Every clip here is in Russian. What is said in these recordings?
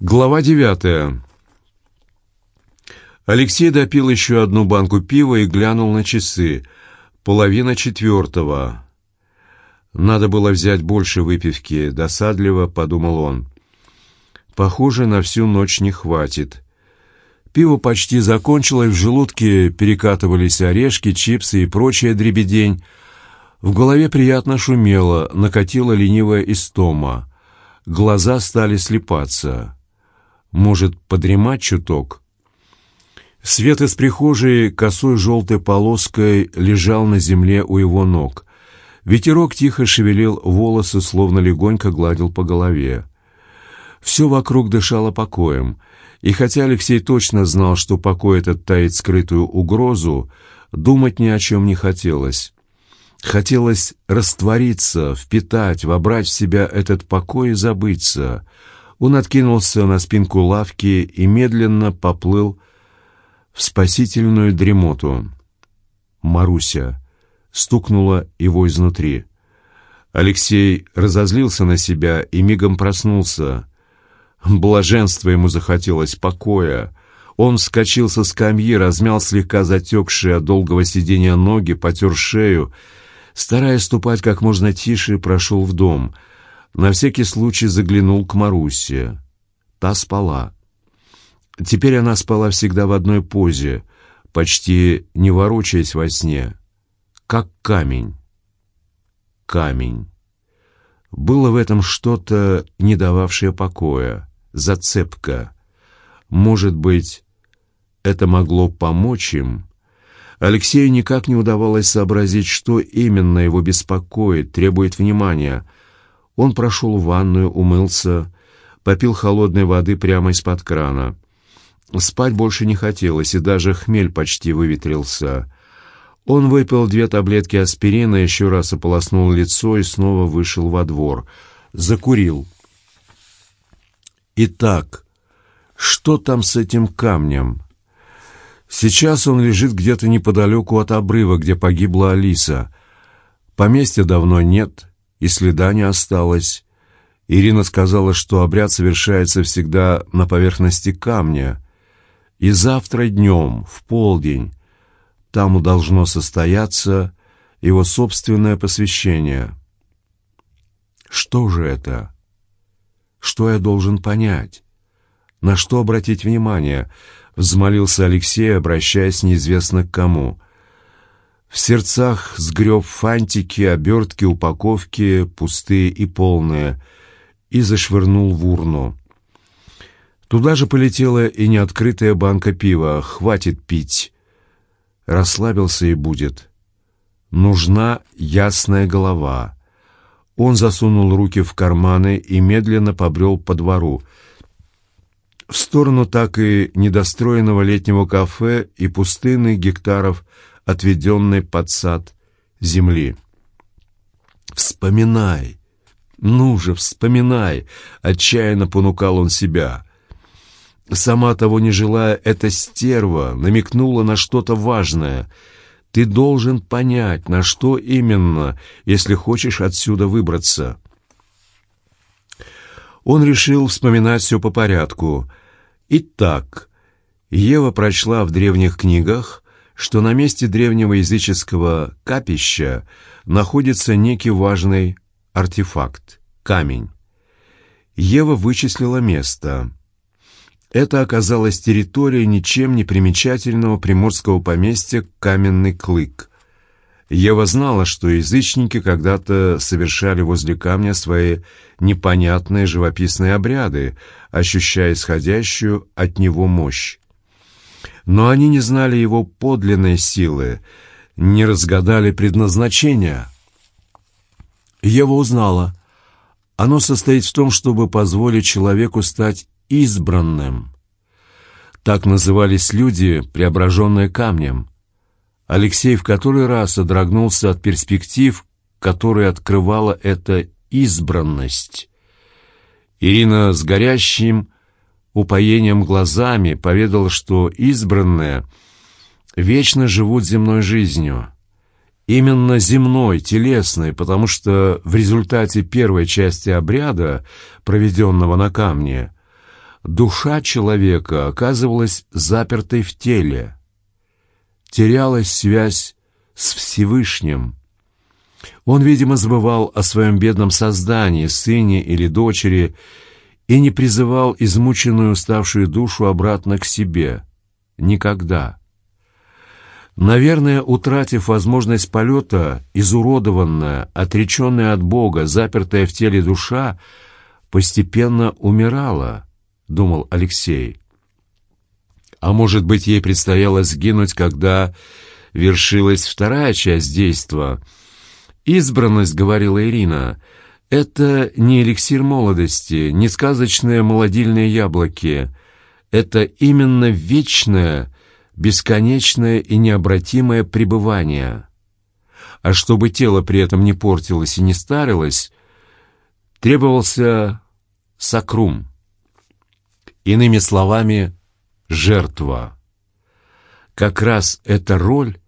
Глава девятая. Алексей допил еще одну банку пива и глянул на часы. Половина четвертого. Надо было взять больше выпивки, досадливо подумал он. Похоже, на всю ночь не хватит. Пиво почти закончилось, в желудке перекатывались орешки, чипсы и прочая дребедень. В голове приятно шумело, накатила ленивая истома. Глаза стали слепаться. Может, подремать чуток? Свет из прихожей косой желтой полоской лежал на земле у его ног. Ветерок тихо шевелил волосы, словно легонько гладил по голове. Все вокруг дышало покоем, и хотя Алексей точно знал, что покой этот таит скрытую угрозу, думать ни о чем не хотелось. Хотелось раствориться, впитать, вобрать в себя этот покой и забыться — он откинулся на спинку лавки и медленно поплыл в спасительную дремоту. Маруся стукнула его изнутри. Алексей разозлился на себя и мигом проснулся. Блаженство ему захотелось, покоя. Он вскочил со скамьи, размял слегка затекшие от долгого сидения ноги, потер шею. Стараясь ступать как можно тише, прошел в дом — на всякий случай заглянул к Марусе. Та спала. Теперь она спала всегда в одной позе, почти не ворочаясь во сне, как камень. Камень. Было в этом что-то, не дававшее покоя, зацепка. Может быть, это могло помочь им? Алексею никак не удавалось сообразить, что именно его беспокоит, требует внимания — он прошел в ванную, умылся, попил холодной воды прямо из-под крана. Спать больше не хотелось, и даже хмель почти выветрился. Он выпил две таблетки аспирина, еще раз ополоснул лицо и снова вышел во двор. Закурил. Итак, что там с этим камнем? Сейчас он лежит где-то неподалеку от обрыва, где погибла Алиса. Поместья давно нет, и следа не осталось. Ирина сказала, что обряд совершается всегда на поверхности камня. И завтра днем, в полдень, там должно состояться его собственное посвящение. Что же это? Что я должен понять? На что обратить внимание? Взмолился Алексей, обращаясь неизвестно к кому — в сердцах сгреб фантики, обертки, упаковки, пустые и полные, и зашвырнул в урну. Туда же полетела и неоткрытая банка пива. Хватит пить. Расслабился и будет. Нужна ясная голова. Он засунул руки в карманы и медленно побрел по двору. В сторону так и недостроенного летнего кафе и пустынных гектаров отведенной под сад земли. «Вспоминай! Ну же, вспоминай!» — отчаянно понукал он себя. Сама того не желая, эта стерва намекнула на что-то важное. Ты должен понять, на что именно, если хочешь отсюда выбраться. Он решил вспоминать все по порядку. Итак, Ева прочла в древних книгах, что на месте древнего языческого капища находится некий важный артефакт — камень. Ева вычислила место. Это оказалась территория ничем не примечательного приморского поместья Каменный Клык. Ева знала, что язычники когда-то совершали возле камня свои непонятные живописные обряды, ощущая исходящую от него мощь но они не знали его подлинной силы, не разгадали предназначения. Ева узнала. Оно состоит в том, чтобы позволить человеку стать избранным. Так назывались люди, преображенные камнем. Алексей в который раз содрогнулся от перспектив, которые открывала эта избранность. Ирина с горящим, упоением глазами поведал, что избранные вечно живут земной жизнью. Именно земной, телесной, потому что в результате первой части обряда, проведенного на камне, душа человека оказывалась запертой в теле. Терялась связь с Всевышним. Он, видимо, забывал о своем бедном создании, сыне или дочери, и не призывал измученную уставшую душу обратно к себе. Никогда. Наверное, утратив возможность полета, изуродованная, отреченная от Бога, запертая в теле душа, постепенно умирала, думал Алексей. А может быть, ей предстояло сгинуть, когда вершилась вторая часть действа. «Избранность», — говорила Ирина, — «это не эликсир молодости, не сказочные молодильные яблоки. Это именно вечное, бесконечное и необратимое пребывание. А чтобы тело при этом не портилось и не старилось, требовался сакрум. Иными словами, жертва. Как раз эта роль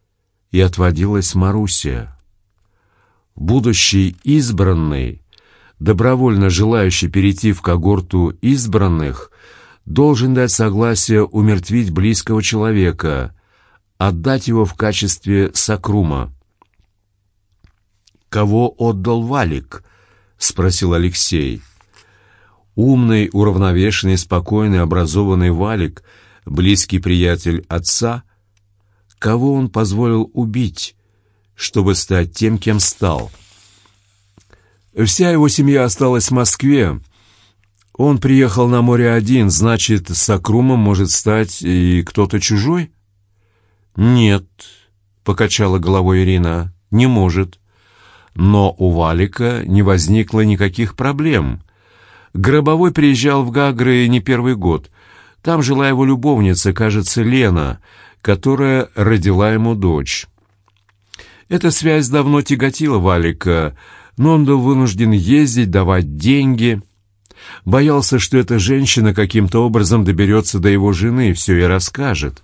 и отводилась Марусе. Будущий избранный, добровольно желающий перейти в когорту избранных, должен дать согласие умертвить близкого человека, отдать его в качестве сакрума. «Кого отдал Валик?» — спросил Алексей. Умный, уравновешенный, спокойный, образованный Валик, близкий приятель отца, кого он позволил убить, чтобы стать тем, кем стал. Вся его семья осталась в Москве, он приехал на море один, значит, с Акрумом может стать и кто-то чужой? Нет, покачала головой Ирина, не может. Но у Валика не возникло никаких проблем. Гробовой приезжал в Гагры не первый год. Там жила его любовница, кажется, Лена, которая родила ему дочь. Эта связь давно тяготила Валика, но он был вынужден ездить, давать деньги — Боялся, что эта женщина каким-то образом доберется до его жены и все ей расскажет.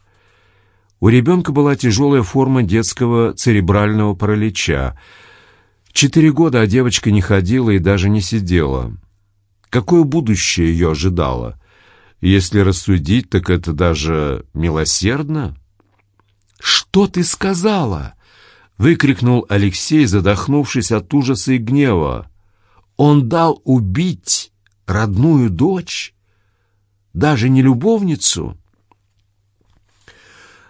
У ребенка была тяжелая форма детского церебрального паралича. Четыре года, а девочка не ходила и даже не сидела. Какое будущее ее ожидало? Если рассудить, так это даже милосердно. «Что ты сказала?» — выкрикнул Алексей, задохнувшись от ужаса и гнева. «Он дал убить родную дочь, даже не любовницу.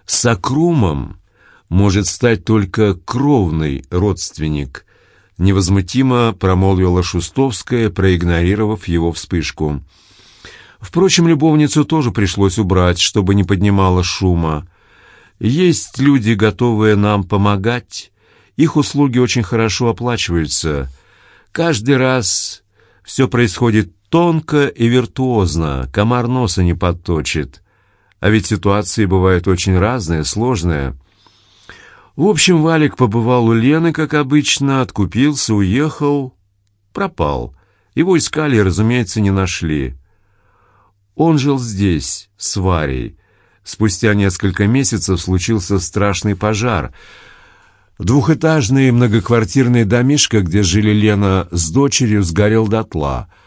Сакрумом может стать только кровный родственник, невозмутимо промолвила Шустовская, проигнорировав его вспышку. Впрочем, любовницу тоже пришлось убрать, чтобы не поднимала шума. Есть люди, готовые нам помогать. Их услуги очень хорошо оплачиваются. Каждый раз все происходит Тонко и виртуозно, комар носа не подточит. А ведь ситуации бывают очень разные, сложные. В общем, Валик побывал у Лены, как обычно, откупился, уехал, пропал. Его искали разумеется, не нашли. Он жил здесь, с Варей. Спустя несколько месяцев случился страшный пожар. Двухэтажный многоквартирный домишко, где жили Лена с дочерью, сгорел дотла —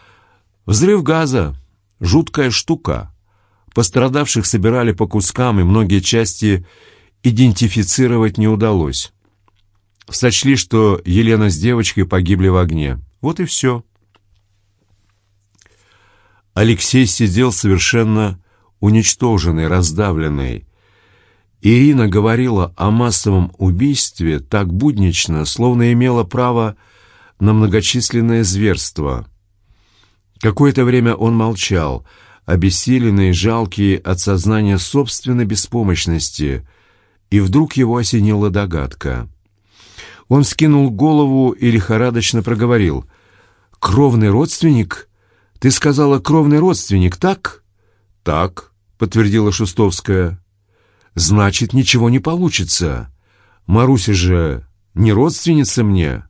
Взрыв газа — жуткая штука. Пострадавших собирали по кускам, и многие части идентифицировать не удалось. Сочли, что Елена с девочкой погибли в огне. Вот и все. Алексей сидел совершенно уничтоженный, раздавленный. Ирина говорила о массовом убийстве так буднично, словно имела право на многочисленное зверство — Какое-то время он молчал, обессиленный, жалкий от сознания собственной беспомощности, и вдруг его осенила догадка. Он скинул голову и лихорадочно проговорил. «Кровный родственник? Ты сказала, кровный родственник, так?» «Так», — подтвердила Шустовская. «Значит, ничего не получится. Маруся же не родственница мне.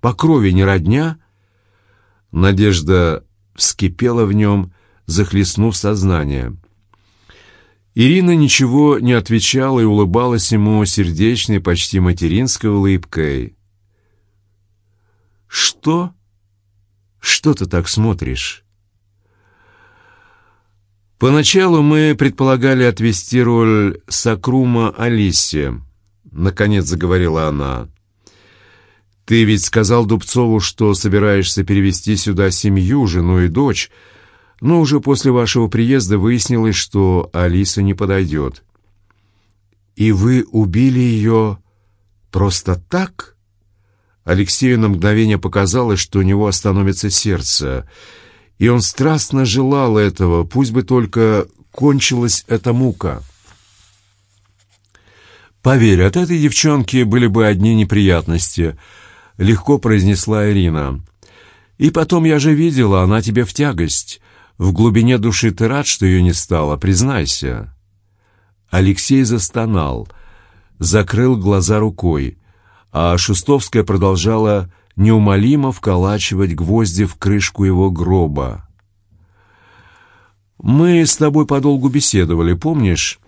По крови не родня?» Надежда вскипела в нем, захлестнув сознание. Ирина ничего не отвечала и улыбалась ему сердечной, почти материнской улыбкой. «Что? Что ты так смотришь?» Поначалу мы предполагали отвести роль Сакрума Алисе, наконец заговорила она. Ты ведь сказал Дубцову, что собираешься перевести сюда семью, жену и дочь, но уже после вашего приезда выяснилось, что Алиса не подойдет. И вы убили ее просто так? Алексею на мгновение показалось, что у него остановится сердце, и он страстно желал этого, пусть бы только кончилась эта мука. «Поверь, от этой девчонки были бы одни неприятности», — легко произнесла Ирина. «И потом я же видела, она тебе в тягость. В глубине души ты рад, что ее не стало, признайся». Алексей застонал, закрыл глаза рукой, а Шустовская продолжала неумолимо вколачивать гвозди в крышку его гроба. «Мы с тобой подолгу беседовали, помнишь?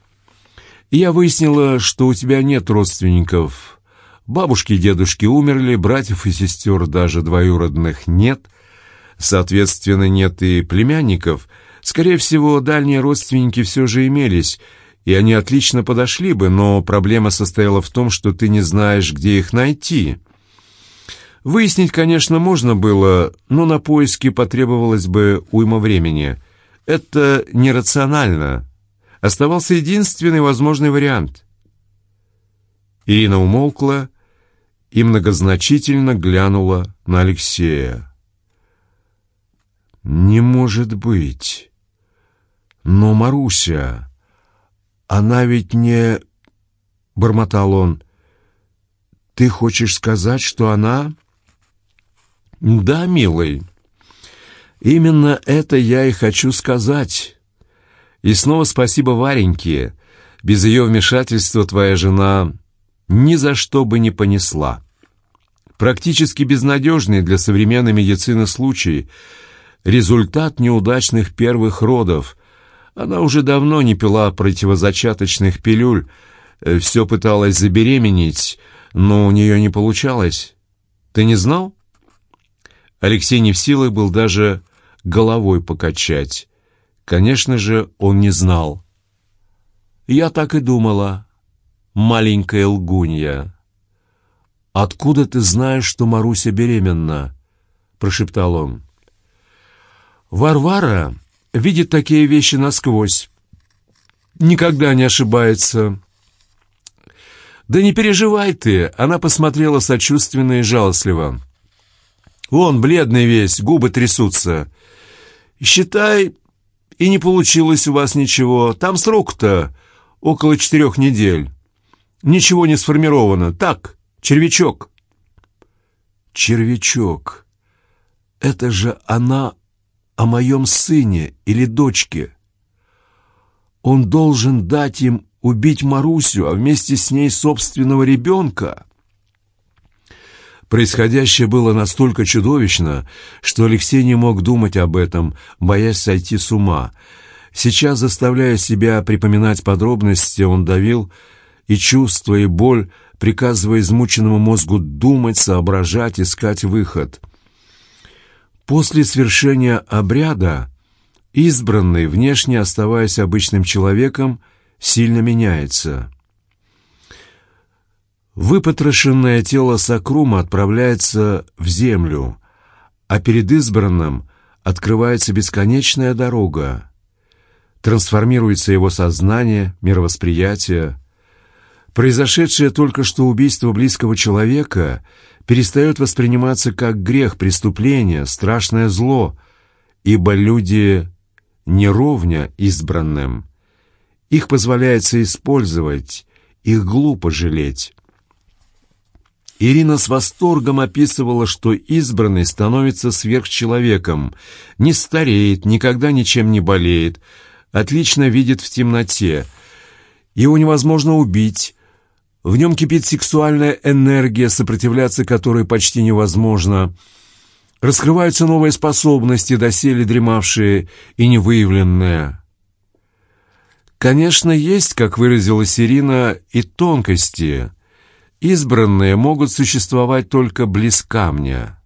Я выяснила, что у тебя нет родственников. Бабушки и дедушки умерли, братьев и сестер даже двоюродных нет. Соответственно, нет и племянников. Скорее всего, дальние родственники все же имелись, и они отлично подошли бы, но проблема состояла в том, что ты не знаешь, где их найти». Выяснить, конечно, можно было, но на поиски потребовалось бы уйма времени. Это нерационально. Оставался единственный возможный вариант. Ирина умолкла и многозначительно глянула на Алексея. «Не может быть! Но Маруся, она ведь не...» — бормотал он. «Ты хочешь сказать, что она...» «Да, милый, именно это я и хочу сказать. И снова спасибо Вареньке. Без ее вмешательства твоя жена ни за что бы не понесла. Практически безнадежный для современной медицины случай. Результат неудачных первых родов. Она уже давно не пила противозачаточных пилюль, э, все пыталась забеременеть, но у нее не получалось. Ты не знал?» Алексей не в силах был даже головой покачать. Конечно же, он не знал. «Я так и думала, маленькая лгунья». «Откуда ты знаешь, что Маруся беременна?» — прошептал он. «Варвара видит такие вещи насквозь. Никогда не ошибается». «Да не переживай ты!» — она посмотрела сочувственно и жалостливо. Вон, бледный весь, губы трясутся. Считай, и не получилось у вас ничего. Там срок-то около четырех недель. Ничего не сформировано. Так, червячок. Червячок. Это же она о моем сыне или дочке. Он должен дать им убить Марусю, а вместе с ней собственного ребенка. Происходящее было настолько чудовищно, что Алексей не мог думать об этом, боясь сойти с ума. Сейчас, заставляя себя припоминать подробности, он давил и чувство, и боль, приказывая измученному мозгу думать, соображать, искать выход. После свершения обряда избранный, внешне оставаясь обычным человеком, сильно меняется. Выпотрошенное тело Сакрума отправляется в землю, а перед избранным открывается бесконечная дорога. Трансформируется его сознание, мировосприятие. Произошедшее только что убийство близкого человека перестает восприниматься как грех, преступление, страшное зло, ибо люди не ровня избранным. Их позволяется использовать, их глупо жалеть. Ирина с восторгом описывала, что избранный становится сверхчеловеком, не стареет, никогда ничем не болеет, отлично видит в темноте. Его невозможно убить. В нем кипит сексуальная энергия, сопротивляться которой почти невозможно. Раскрываются новые способности, доселе дремавшие и невыявленные. Конечно, есть, как выразилась Ирина, и тонкости – Избранные могут существовать только близ камня.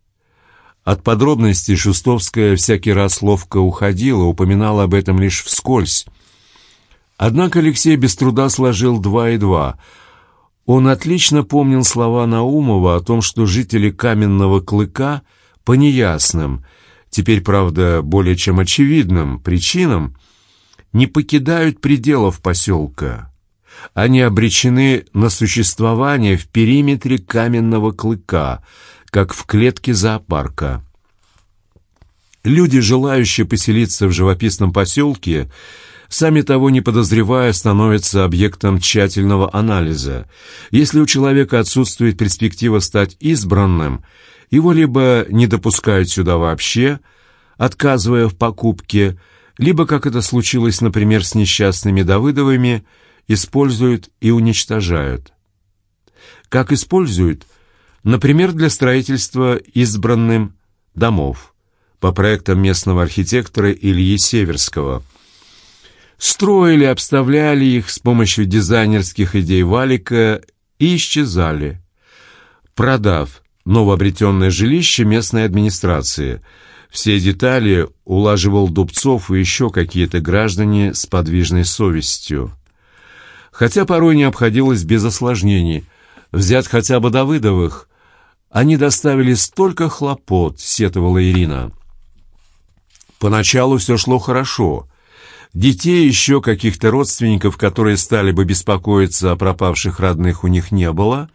От подробностей Шустовская всякий раз ловко уходила, упоминала об этом лишь вскользь. Однако Алексей без труда сложил два и два. Он отлично помнил слова Наумова о том, что жители Каменного Клыка по неясным, теперь, правда, более чем очевидным причинам, не покидают пределов поселка. Они обречены на существование в периметре Каменного Клыка, как в клетке зоопарка. Люди, желающие поселиться в живописном поселке, сами того не подозревая, становятся объектом тщательного анализа. Если у человека отсутствует перспектива стать избранным, его либо не допускают сюда вообще, отказывая в покупке, либо, как это случилось, например, с несчастными Давыдовыми, используют и уничтожают. Как используют? Например, для строительства избранным домов по проектам местного архитектора Ильи Северского. Строили, обставляли их с помощью дизайнерских идей Валика и исчезали, продав новообретенное жилище местной администрации. Все детали улаживал Дубцов и еще какие-то граждане с подвижной совестью. Хотя порой не обходилось без осложнений. Взять хотя бы Давыдовых. Они доставили столько хлопот, сетовала Ирина. Поначалу все шло хорошо. Детей еще каких-то родственников, которые стали бы беспокоиться о пропавших родных, у них не было.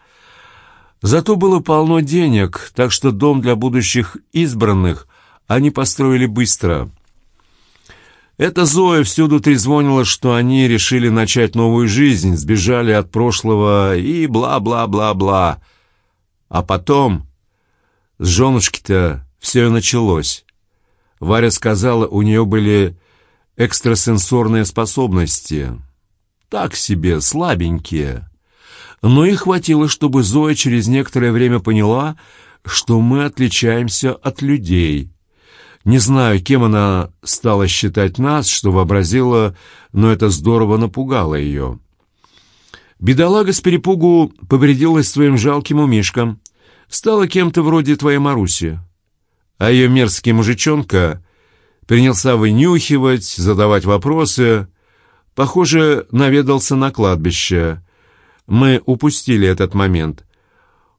Зато было полно денег, так что дом для будущих избранных они построили быстро. Эта Зоя всюду трезвонила, что они решили начать новую жизнь, сбежали от прошлого и бла-бла-бла-бла. А потом с женушки-то все и началось. Варя сказала, у нее были экстрасенсорные способности. Так себе, слабенькие. Но и хватило, чтобы Зоя через некоторое время поняла, что мы отличаемся от людей — не знаю, кем она стала считать нас, что вообразила, но это здорово напугало ее. Бедолага с перепугу повредилась своим жалким умишкам, стала кем-то вроде твоей Маруси. А ее мерзкий мужичонка принялся вынюхивать, задавать вопросы. Похоже, наведался на кладбище. Мы упустили этот момент.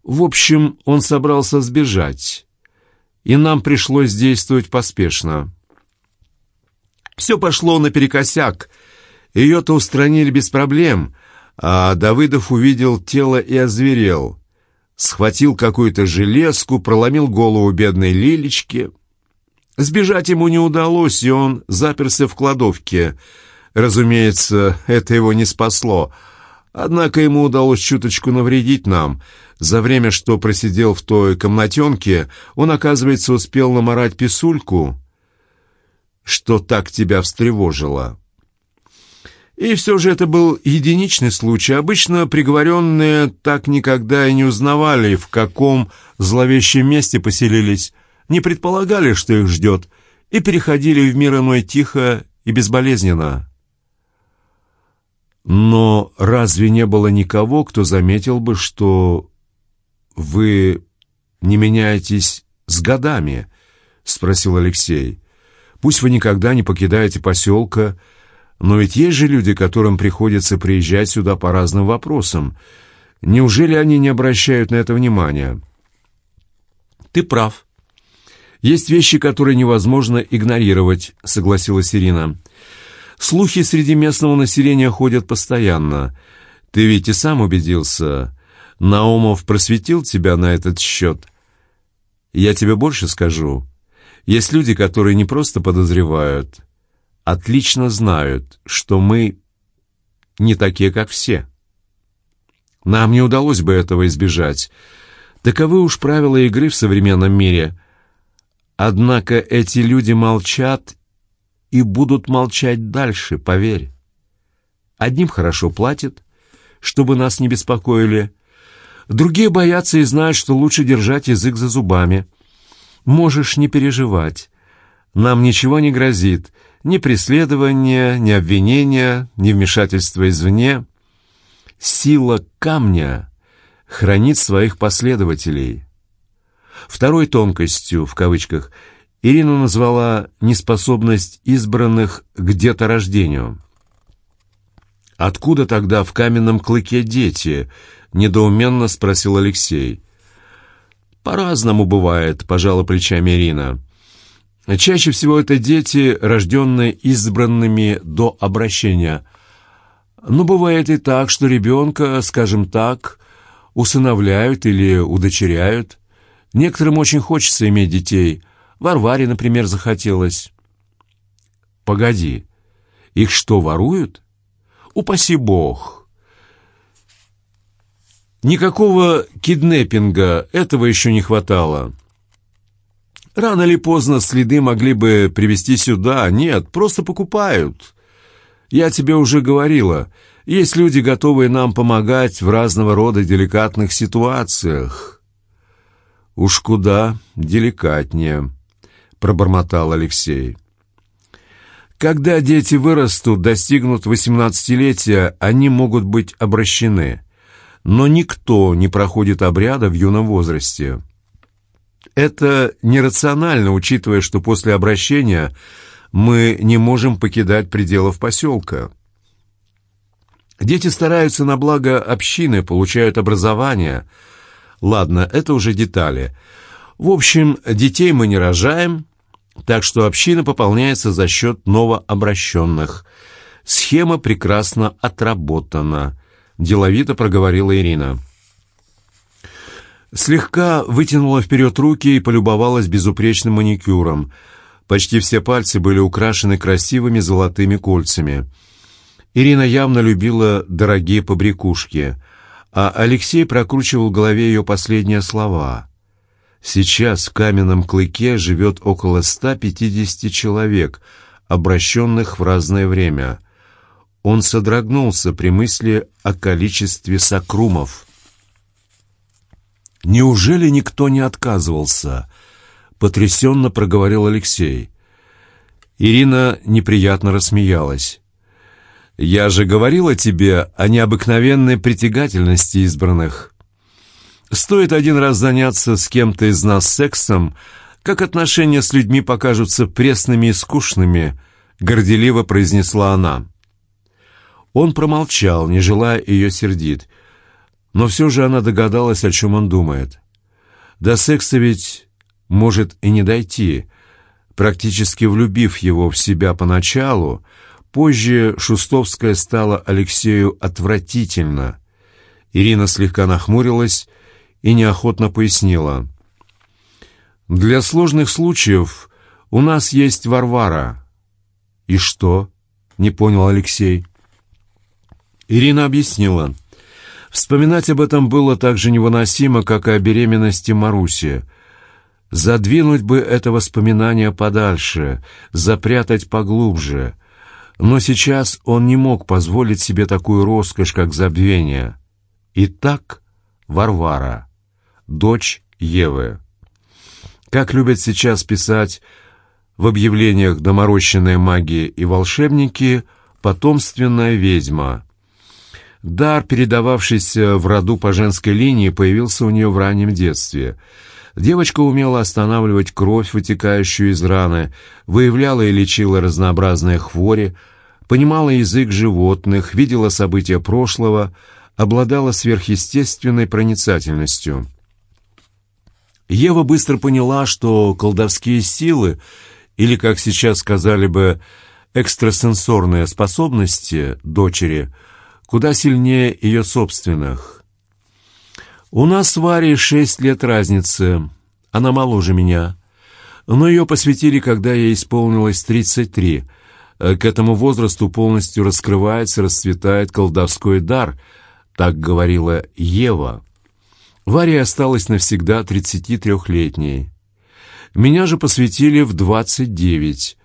В общем, он собрался сбежать и нам пришлось действовать поспешно. Все пошло наперекосяк. Ее-то устранили без проблем, а Давыдов увидел тело и озверел. Схватил какую-то железку, проломил голову бедной Лилечке. Сбежать ему не удалось, и он заперся в кладовке. Разумеется, это его не спасло. Однако ему удалось чуточку навредить нам — за время, что просидел в той комнатенке, он, оказывается, успел наморать писульку, что так тебя встревожило. И все же это был единичный случай. Обычно приговоренные так никогда и не узнавали, в каком зловещем месте поселились, не предполагали, что их ждет, и переходили в мир иной тихо и безболезненно. Но разве не было никого, кто заметил бы, что «Вы не меняетесь с годами?» — спросил Алексей. «Пусть вы никогда не покидаете поселка, но ведь есть же люди, которым приходится приезжать сюда по разным вопросам. Неужели они не обращают на это внимания?» «Ты прав. Есть вещи, которые невозможно игнорировать», — согласилась Ирина. «Слухи среди местного населения ходят постоянно. Ты ведь и сам убедился. Наумов просветил тебя на этот счет. Я тебе больше скажу. Есть люди, которые не просто подозревают, отлично знают, что мы не такие, как все. Нам не удалось бы этого избежать. Таковы уж правила игры в современном мире. Однако эти люди молчат и будут молчать дальше, поверь. Одним хорошо платят, чтобы нас не беспокоили, Другие боятся и знают, что лучше держать язык за зубами. Можешь не переживать. Нам ничего не грозит. Ни преследования, ни обвинения, ни вмешательства извне. Сила камня хранит своих последователей. Второй тонкостью, в кавычках, Ирина назвала неспособность избранных к деторождению. «Откуда тогда в каменном клыке дети?» — недоуменно спросил Алексей. «По-разному бывает», — пожала плечами Ирина. «Чаще всего это дети, рожденные избранными до обращения. Но бывает и так, что ребенка, скажем так, усыновляют или удочеряют. Некоторым очень хочется иметь детей. Варваре, например, захотелось». «Погоди, их что, воруют?» «Упаси бог!» Никакого киднеппинга, этого еще не хватало. Рано или поздно следы могли бы привести сюда. Нет, просто покупают. Я тебе уже говорила, есть люди, готовые нам помогать в разного рода деликатных ситуациях. Уж куда деликатнее, пробормотал Алексей. Когда дети вырастут, достигнут восемнадцатилетия, они могут быть обращены но никто не проходит обряда в юном возрасте. Это нерационально, учитывая, что после обращения мы не можем покидать пределов поселка. Дети стараются на благо общины, получают образование. Ладно, это уже детали. В общем, детей мы не рожаем, так что община пополняется за счет новообращенных. Схема прекрасно отработана. — деловито проговорила Ирина. Слегка вытянула вперед руки и полюбовалась безупречным маникюром. Почти все пальцы были украшены красивыми золотыми кольцами. Ирина явно любила дорогие побрякушки, а Алексей прокручивал в голове ее последние слова. «Сейчас в каменном клыке живет около 150 человек, обращенных в разное время». Он содрогнулся при мысли о количестве сакрумов. «Неужели никто не отказывался?» — потрясенно проговорил Алексей. Ирина неприятно рассмеялась. «Я же говорила тебе о необыкновенной притягательности избранных. Стоит один раз заняться с кем-то из нас сексом, как отношения с людьми покажутся пресными и скучными», — горделиво произнесла она. Он промолчал, не желая ее сердить. Но все же она догадалась, о чем он думает. До секса ведь может и не дойти. Практически влюбив его в себя поначалу, позже Шустовская стала Алексею отвратительно. Ирина слегка нахмурилась и неохотно пояснила. «Для сложных случаев у нас есть Варвара». «И что?» — не понял Алексей. Ирина объяснила. Вспоминать об этом было так же невыносимо, как и о беременности Маруси. Задвинуть бы это воспоминание подальше, запрятать поглубже. Но сейчас он не мог позволить себе такую роскошь, как забвение. Итак, Варвара, дочь Евы. Как любят сейчас писать в объявлениях доморощенные маги и волшебники, потомственная ведьма — Дар, передававшийся в роду по женской линии, появился у нее в раннем детстве. Девочка умела останавливать кровь, вытекающую из раны, выявляла и лечила разнообразные хвори, понимала язык животных, видела события прошлого, обладала сверхъестественной проницательностью. Ева быстро поняла, что колдовские силы, или, как сейчас сказали бы, экстрасенсорные способности дочери – куда сильнее ее собственных. У нас с Варей шесть лет разницы, она моложе меня, но ее посвятили, когда ей исполнилось тридцать три. К этому возрасту полностью раскрывается, расцветает колдовской дар, так говорила Ева. Варя осталась навсегда тридцати трехлетней. Меня же посвятили в двадцать девять,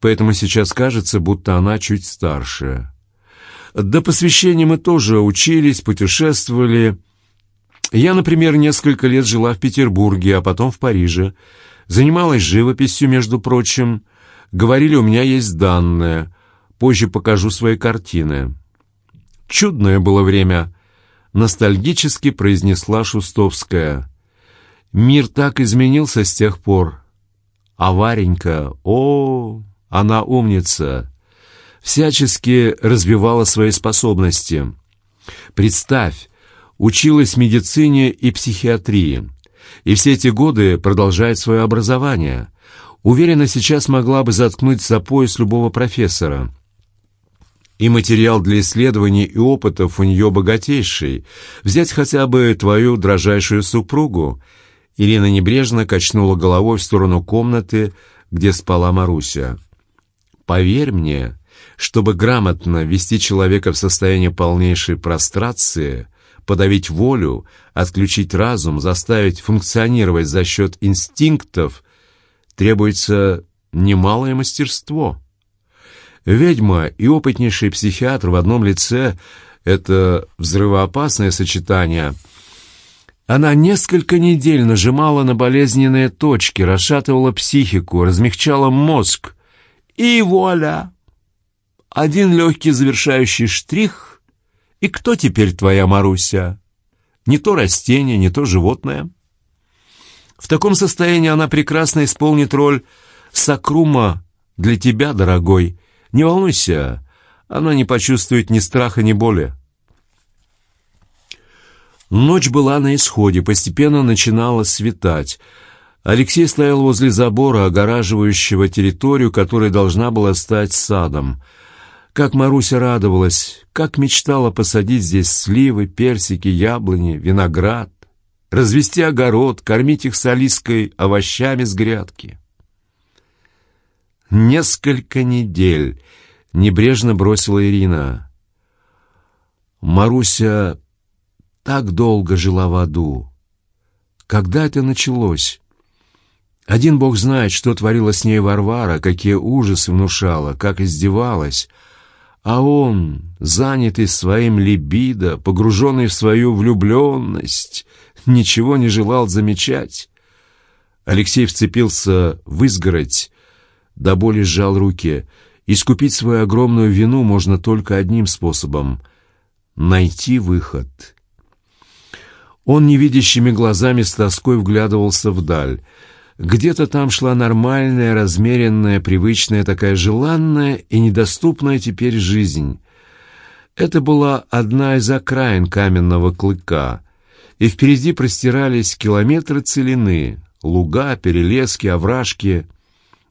поэтому сейчас кажется, будто она чуть старше. До посвящения мы тоже учились, путешествовали. Я, например, несколько лет жила в Петербурге, а потом в Париже. Занималась живописью, между прочим. Говорили, у меня есть данные. Позже покажу свои картины. Чудное было время, ностальгически произнесла Шустовская. Мир так изменился с тех пор. А Варенька, о, она умница, всячески развивала свои способности. Представь, училась медицине и психиатрии, и все эти годы продолжает свое образование. Уверена, сейчас могла бы заткнуть за пояс любого профессора. И материал для исследований и опытов у нее богатейший. Взять хотя бы твою дрожайшую супругу. Ирина небрежно качнула головой в сторону комнаты, где спала Маруся. «Поверь мне, чтобы грамотно ввести человека в состояние полнейшей прострации, подавить волю, отключить разум, заставить функционировать за счет инстинктов, требуется немалое мастерство. Ведьма и опытнейший психиатр в одном лице — это взрывоопасное сочетание. Она несколько недель нажимала на болезненные точки, расшатывала психику, размягчала мозг. И вуаля! Один легкий завершающий штрих, и кто теперь твоя Маруся? Не то растение, не то животное. В таком состоянии она прекрасно исполнит роль сакрума для тебя, дорогой. Не волнуйся, она не почувствует ни страха, ни боли. Ночь была на исходе, постепенно начинало светать. Алексей стоял возле забора, огораживающего территорию, которая должна была стать садом — как Маруся радовалась, как мечтала посадить здесь сливы, персики, яблони, виноград, развести огород, кормить их солиской овощами с грядки. Несколько недель небрежно бросила Ирина. Маруся так долго жила в аду. Когда это началось? Один бог знает, что творила с ней Варвара, какие ужасы внушала, как издевалась — а он, занятый своим либидо, погруженный в свою влюбленность, ничего не желал замечать. Алексей вцепился в изгородь, до боли сжал руки. Искупить свою огромную вину можно только одним способом — найти выход. Он невидящими глазами с тоской вглядывался вдаль — где-то там шла нормальная, размеренная, привычная, такая желанная и недоступная теперь жизнь. Это была одна из окраин каменного клыка, и впереди простирались километры целины, луга, перелески, овражки,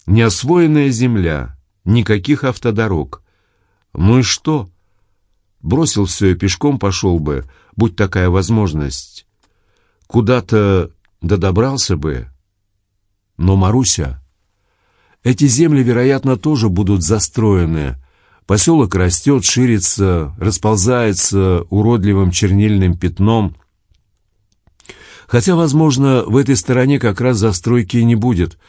неосвоенная земля, никаких автодорог. Ну и что? Бросил все и пешком пошел бы, будь такая возможность. Куда-то додобрался бы, но, Маруся, эти земли, вероятно, тоже будут застроены. Поселок растет, ширится, расползается уродливым чернильным пятном. Хотя, возможно, в этой стороне как раз застройки и не будет.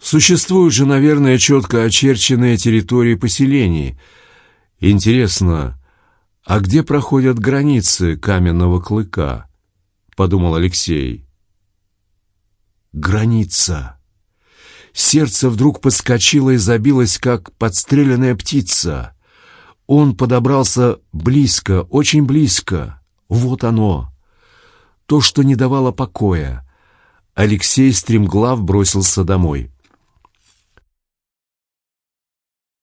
Существуют же, наверное, четко очерченные территории поселений. Интересно, а где проходят границы каменного клыка? Подумал Алексей граница. Сердце вдруг подскочило и забилось, как подстреленная птица. Он подобрался близко, очень близко. Вот оно. То, что не давало покоя. Алексей стремглав бросился домой.